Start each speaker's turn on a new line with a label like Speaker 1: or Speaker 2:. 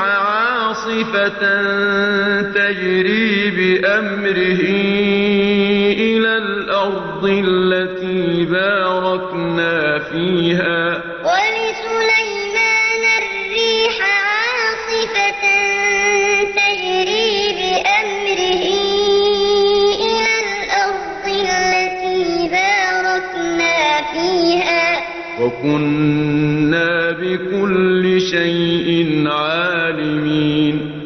Speaker 1: عاصفة تجري بأمره إلى الأرض التي باركنا فيها.
Speaker 2: وَلِسُلَيْمَانَ الرِّيحَ عَاصِفَةً تَجْرِي بِأَمْرِهِ إِلَى الْأَرْضِ الَّتِي بَارَكْنَا فِيهَا ۚ.
Speaker 1: وَكُنَّا بِكُلِّ شَيْءٍ عَالِمِينَ.